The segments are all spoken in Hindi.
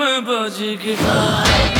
꿈을 보지 그걸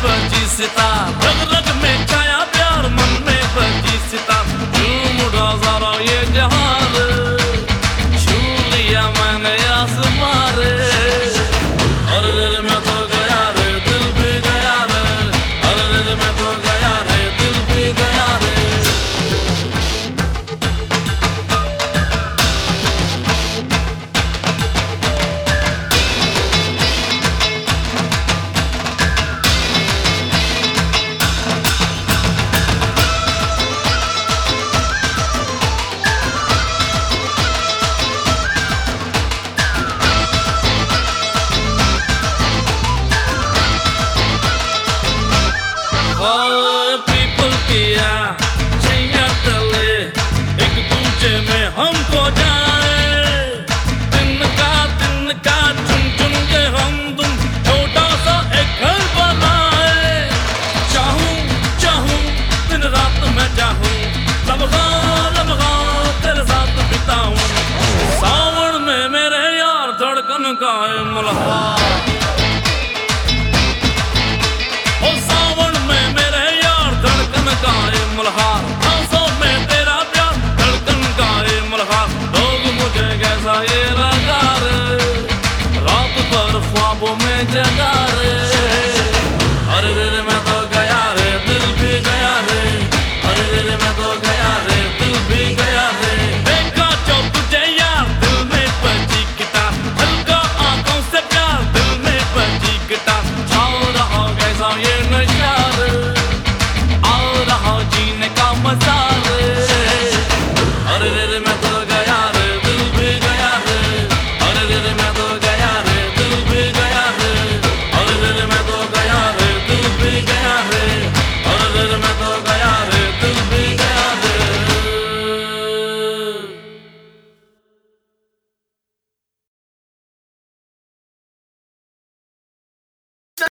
Branco cê tá branco Ibrahim सावन में मेरे यार धड़कन का मल्हार। तेरा का लोग मुझे कैसा ये में जगा